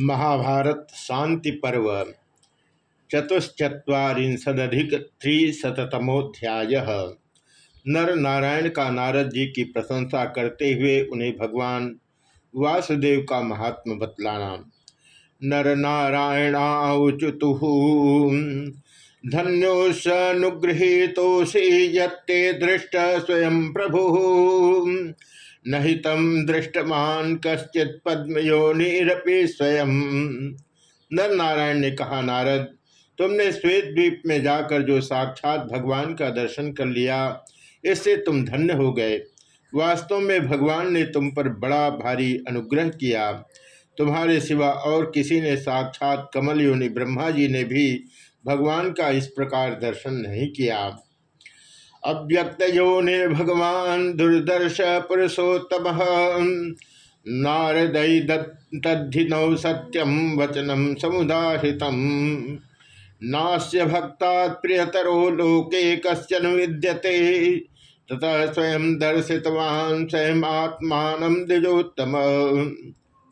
महाभारत शांति पर्व चतुश्चत्वारिशदिक त्रिशतमोध्याय नर नारायण का नारद जी की प्रशंसा करते हुए उन्हें भगवान वासुदेव का महात्मा बतलाना। नर नारायणाउचुतु धन्योनुगृहीतोषि यत्ते दृष्ट स्वयं प्रभु। नहीं तम दृष्टमान कश्चित पद्मयोनिरपि स्वयं। नर नारायण ने कहा, नारद, तुमने श्वेत द्वीप में जाकर जो साक्षात भगवान का दर्शन कर लिया, इससे तुम धन्य हो गए। वास्तव में भगवान ने तुम पर बड़ा भारी अनुग्रह किया। तुम्हारे सिवा और किसी ने साक्षात कमल योनि ब्रह्मा जी ने भी भगवान का इस प्रकार दर्शन नहीं किया। अव्यक्त योनि भगवान दुर्दर्श पुरुषोत्तम नारदय तद्धिनौ सत्यम वचनम समुदाहृत। नास्य भक्ता प्रियतरो लोके कश्चन विद्यते। तथा स्वयं दर्शितवान स्वयं आत्मान द्विजोत्तम।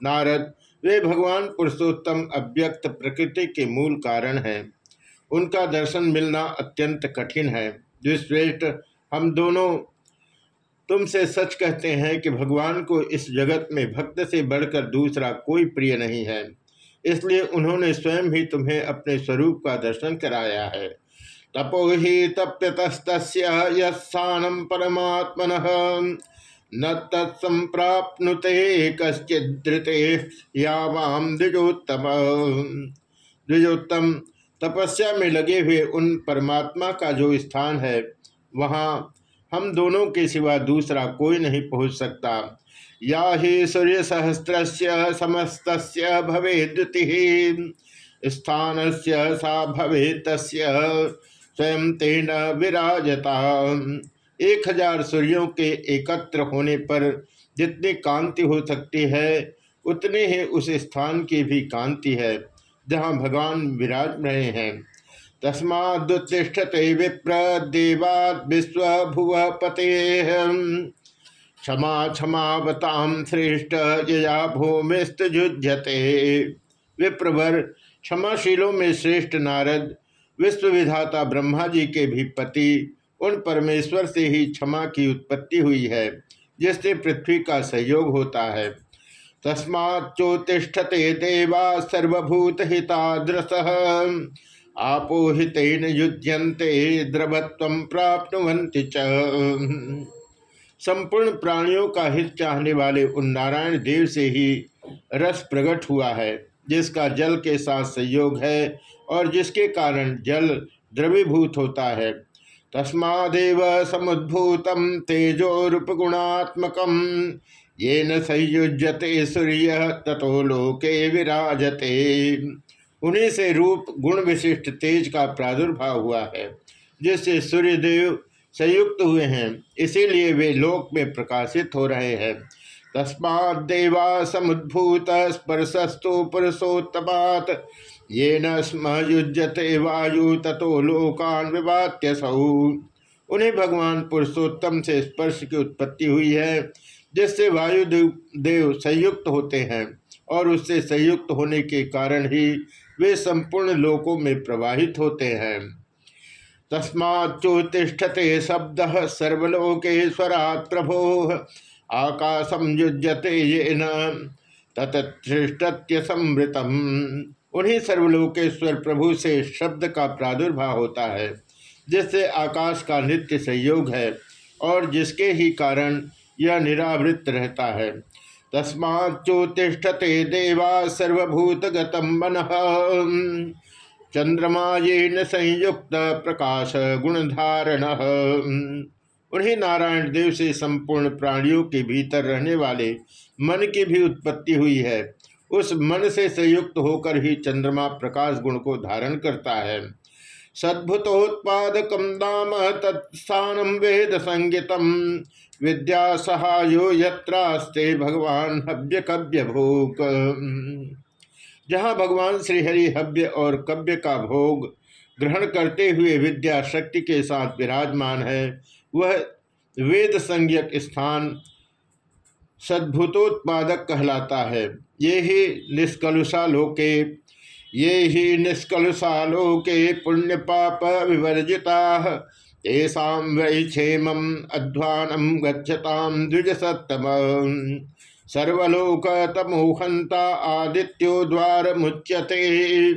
नारद, वे भगवान पुरुषोत्तम अव्यक्त प्रकृति के मूल कारण हैं। उनका दर्शन मिलना अत्यंत कठिन है। द्विश्रेष्ठ हम दोनों तुमसे सच कहते हैं कि भगवान को इस जगत में भक्त से बढ़कर दूसरा कोई प्रिय नहीं है। इसलिए उन्होंने स्वयं ही तुम्हें अपने स्वरूप का दर्शन कराया है। तपो ही तप्यतस्त यम परमात्मन, न तत्संप्राप्नुते कश्चिदृते यावाम द्विजोत्तम। द्विजोत्तम तपस्या में लगे हुए उन परमात्मा का जो स्थान है, वहाँ हम दोनों के सिवा दूसरा कोई नहीं पहुँच सकता। या ही सूर्य सहस्त्र समस्त भवे द्युति स्थान से सा भवे तस् स्वयं तेन विराजता। एक हज़ार सूर्यों के एकत्र होने पर जितनी कांति हो सकती है, उतने ही उस स्थान की भी कांति है। जहाँ भगवान विराज रहे हैं। तस्मादुत्तिष्ठते विप्र देवाद भुव पते क्षमा क्षमावताम श्रेष्ठ यया भूमिस्तुजते विप्रवर क्षमाशीलों में श्रेष्ठ नारद विश्व विधाता ब्रह्मा जी के भी पति, उन परमेश्वर से ही क्षमा की उत्पत्ति हुई है, जिससे पृथ्वी का सहयोग होता है। तस्माच्चोतिष्ठते देवा सर्वभूत हिताद्रस आपो हितेन युध्यंते द्रवत्व प्राप्त संपूर्ण प्राणियों का हित चाहने वाले उन नारायण देव से ही रस प्रकट हुआ है, जिसका जल के साथ संयोग है और जिसके कारण जल द्रवीभूत होता है। तस्मादेव समुद्भूतम तेजो रूपगुणात्मकम ये न संयुजते सूर्य तथो लोके विराजते। उन्हीं से रूप, गुण विशिष्ट तेज का प्रादुर्भाव हुआ है, जिससे सूर्यदेव संयुक्त हुए हैं। इसीलिए वे लोक में प्रकाशित हो रहे हैं। तस्मात् देवा समुद्भूत स्पर्शस्तु पुरुषोत्तपात ये न स्म युजते वायु तथो लोकान विवात्य उन्हें भगवान पुरुषोत्तम से स्पर्श की उत्पत्ति हुई है। जिससे वायु देव संयुक्त होते हैं और उससे संयुक्त होने के कारण ही वे संपूर्ण लोकों में प्रवाहित होते हैं। तस्माच्चोतिष्ठते शब्द सर्वलोकेश्वरात् प्रभो आकाशम युजते ये न ततृष्टत्य समृतम उन्हीं सर्वलोकेश्वर प्रभु से शब्द का प्रादुर्भाव होता है, जिससे आकाश का नित्य संयोग है और जिसके ही कारण यह निरावृत रहता है। तस्माच्चोतिष्ठते देवा सर्वभूत गतम मन। चंद्रमा ये न संयुक्त प्रकाश गुणधारण। उन्हीं नारायण देव से संपूर्ण प्राणियों के भीतर रहने वाले मन की भी उत्पत्ति हुई है। उस मन से संयुक्त होकर ही चंद्रमा प्रकाश गुण को धारण करता है। सद्भुतोत्पादकम दाम तत्स्थानम वेद संगीतम। विद्या सहायो यत्रास्ते भगवान हव्य कव्य भोग। जहाँ भगवान श्रीहरि हव्य और कव्य का भोग ग्रहण करते हुए विद्या शक्ति के साथ विराजमान है, वह वेद संज्ञक स्थान सद्भुतोत्पादक कहलाता है। ये ही निष्कलुषा लोके, ये ही निष्कलुषा लोके पुण्य पाप विवर्जिता। तेषा वै क्षेम अध्वानम गच्छताम द्विज सत्तम सर्वलोक आदित्यो द्वार मुच्यते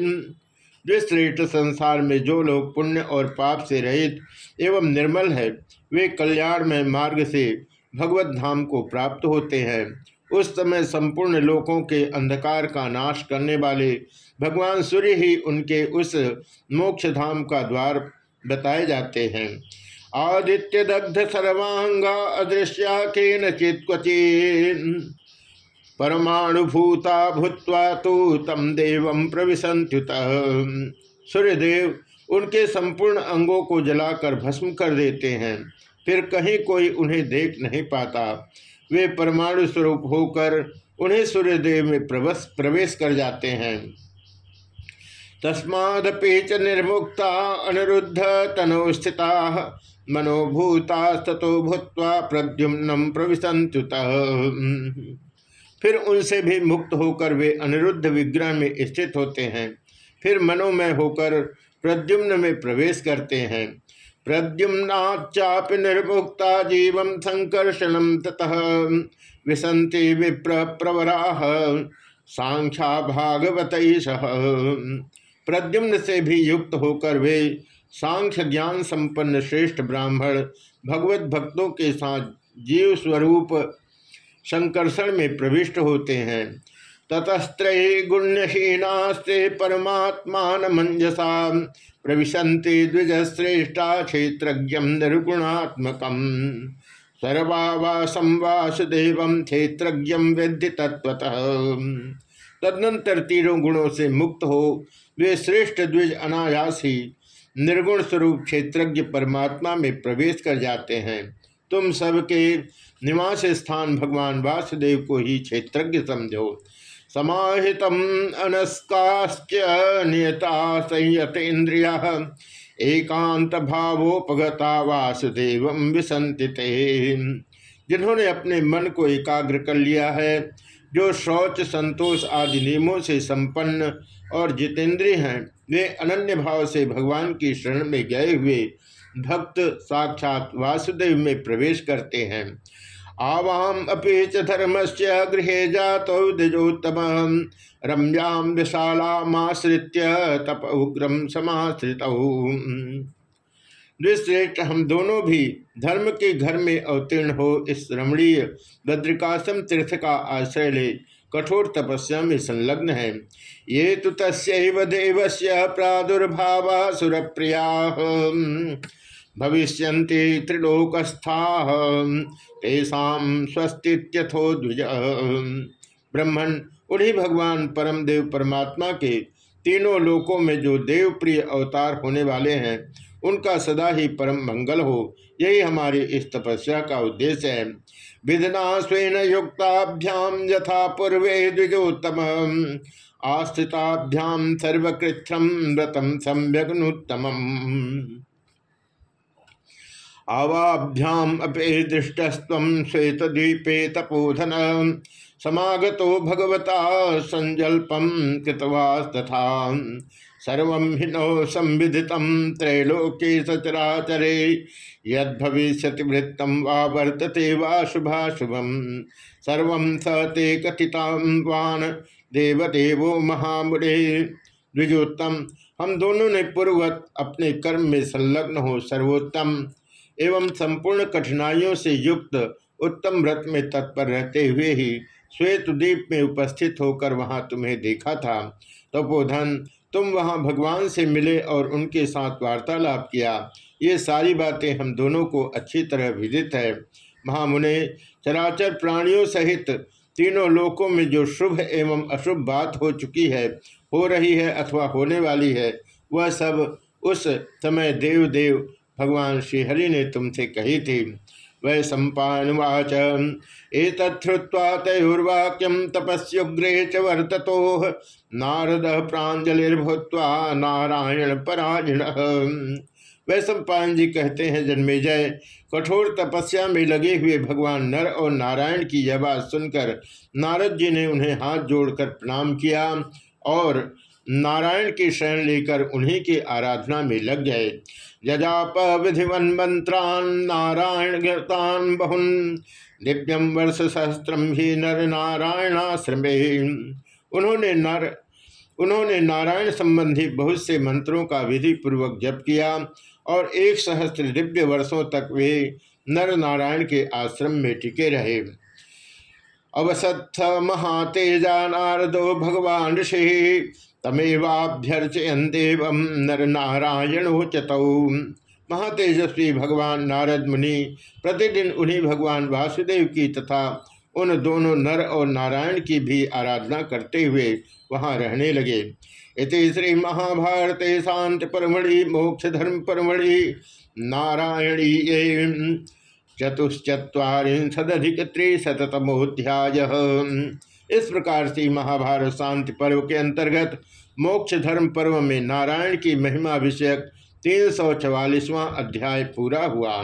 श्रेष्ठ संसार में जो लोग पुण्य और पाप से रहित एवं निर्मल है, वे कल्याण में मार्ग से भगवत धाम को प्राप्त होते हैं। उस समय संपूर्ण लोकों के अंधकार का नाश करने वाले भगवान सूर्य ही उनके उस मोक्ष धाम का द्वार बताए जाते हैं। आदित्य दग्ध सर्वांगा अदृश्या के नचित परमाणुभूता भूतवा तो तम देव प्रविशंत्युत सूर्यदेव उनके संपूर्ण अंगों को जलाकर भस्म कर देते हैं। फिर कहीं कोई उन्हें देख नहीं पाता। वे परमाणु स्वरूप होकर उन्हें सूर्यदेव में प्रवेश प्रवेश कर जाते हैं। तस्मादपि च निर्मुक्ता अनिरुद्ध तनो स्थिता मनोभूता तथो भूत्वा प्रद्युम्नम प्रविशंत्युत फिर उनसे भी मुक्त होकर वे अनिरुद्ध विग्रह में स्थित होते हैं। फिर मनोमय होकर प्रद्युम्न में प्रवेश करते हैं। प्रद्युम्नाचाप निर्मुक्ता जीव संकर्षण ततः। विसंति विप्र प्रवरा सांख्या भागवत सह। प्रद्युम्न से भी युक्त होकर वे सांख्य ज्ञान संपन्न श्रेष्ठ ब्राह्मण भगवत भक्तों के साथ जीव स्वरूप संकर्षण में प्रविष्ट होते हैं। ततस्त्रय गुण्यहीनास्ते परमात्मान मंजसा प्रविशंति द्विजश्रेष्ठा क्षेत्र निर्गुणात्मक सर्वावासम वासुदेव क्षेत्र विद्धि तत्वतः तदनंतर तीनों गुणों से मुक्त हो, वे श्रेष्ठ द्विज अनायास ही निर्गुण स्वरूप क्षेत्रज्ञ परमात्मा में प्रवेश कर जाते हैं। तुम सबके निवास स्थान भगवान वासुदेव को ही क्षेत्रज्ञ समझो। समाहित अनस्काश्च नियता संयत इंद्रिया, एकांत भावोपगता वासुदेव विसंति जिन्होंने अपने मन को एकाग्र कर लिया है जो शौच, संतोष आदि नियमों से संपन्न और जितेंद्रिय हैं, वे अनन्य भाव से भगवान की शरण में गए हुए भक्त साक्षात वासुदेव में प्रवेश करते हैं। आवाम अपि च धर्मस्य गृहे जातो द्विजोत्तम रम्याम विशालाश्रित्य तप उग्रम समाश्रित। द्विश्रेष्ठ हम दोनों भी धर्म के घर में अवतीर्ण हो इस रमणीय बद्रिकाश्रम तीर्थ का आश्रय ले, कठोर तपस्या में संलग्न है। ये तो तस्व देवस्य प्रादुर्भाव सुरप्रिया। भविष्य त्रिलोकस्था। तेषा स्वस्तिथो द्विज। ब्रह्मण उन्हीं भगवान परम देव परमात्मा के तीनों लोकों में जो देव प्रिय अवतार होने वाले हैं उनका सदा ही परम मंगल हो। यही हमारी इस तपस्या का उद्देश्य है। विधना स्वेन युक्ताभ्याम यथा पूर्वे द्विजोत्तम आस्थिताभ्याम सर्वकृत्रम व्रतम सम्यगनुत्तम आवाभ्याम अपे दृष्टस्व श्वेतद्वीपे तपोधन। समागतो भगवता संजल्पम कृतवास्तथा। सर्व हिनो संविधित त्रैलोके सचराचरे। यद भविष्य वृत्तम वा वर्तते वा शुभाशुभम सर्व स ते कथितावान देवदेवो महामुरे द्विजोत्तम, हम दोनों ने पूर्वत अपने कर्म में संलग्न हो सर्वोत्तम, एवं संपूर्ण कठिनाइयों से युक्त उत्तम व्रत में तत्पर रहते हुए ही श्वेत द्वीप में उपस्थित होकर वहाँ तुम्हें देखा था। तपोधन तुम वहाँ भगवान से मिले और उनके साथ वार्तालाप किया। ये सारी बातें हम दोनों को अच्छी तरह विदित है। महामुने, चराचर प्राणियों सहित तीनों लोकों में जो शुभ एवं अशुभ बात हो चुकी है, हो रही है अथवा होने वाली है, वह सब उस समय देव देव भगवान श्रीहरि ने तुमसे कही थी। वै सम्पावाच एतत्वा तयुर्वाक्यम तपस्युग्रे च वर्ततो। नारद प्राजलिर्भूत्वा नारायण परायण वैश्व जी कहते हैं जन्मेजय कठोर तपस्या में लगे हुए भगवान नर और नारायण की यह बात सुनकर नारद जी ने उन्हें हाथ जोड़कर प्रणाम किया और नारायण की शरण लेकर उन्हीं की आराधना में लग गए। यजाप विधिवन मंत्रान नारायण गिरतान बहुन दिव्यम वर्ष सहस्त्रम ही नर नारायणाश्रम उन्होंने नर, उन्होंने नारायण संबंधी बहुत से मंत्रों का विधि पूर्वक जप किया और एक सहस्त्र दिव्य वर्षों तक वे नर नारायण के आश्रम में टिके रहे। अवसत्थ महातेजा नारदो भगवान ऋषि तमेवाभ्यर्चयन देव नर नारायणोचतौ महातेजस्वी भगवान नारद मुनि, प्रतिदिन उन्हीं भगवान वासुदेव की तथा उन दोनों नर और नारायण की भी आराधना करते हुए वहाँ रहने लगे। इति श्री महाभारत शांति परमणि मोक्ष धर्म परमणि नारायणी चतुश्चत्वारिशदिक त्रिशतमोध्याय इस प्रकार से महाभारत शांति पर्व के अंतर्गत मोक्ष धर्म पर्व में नारायण की महिमा विषयक तीन सौ अध्याय पूरा हुआ।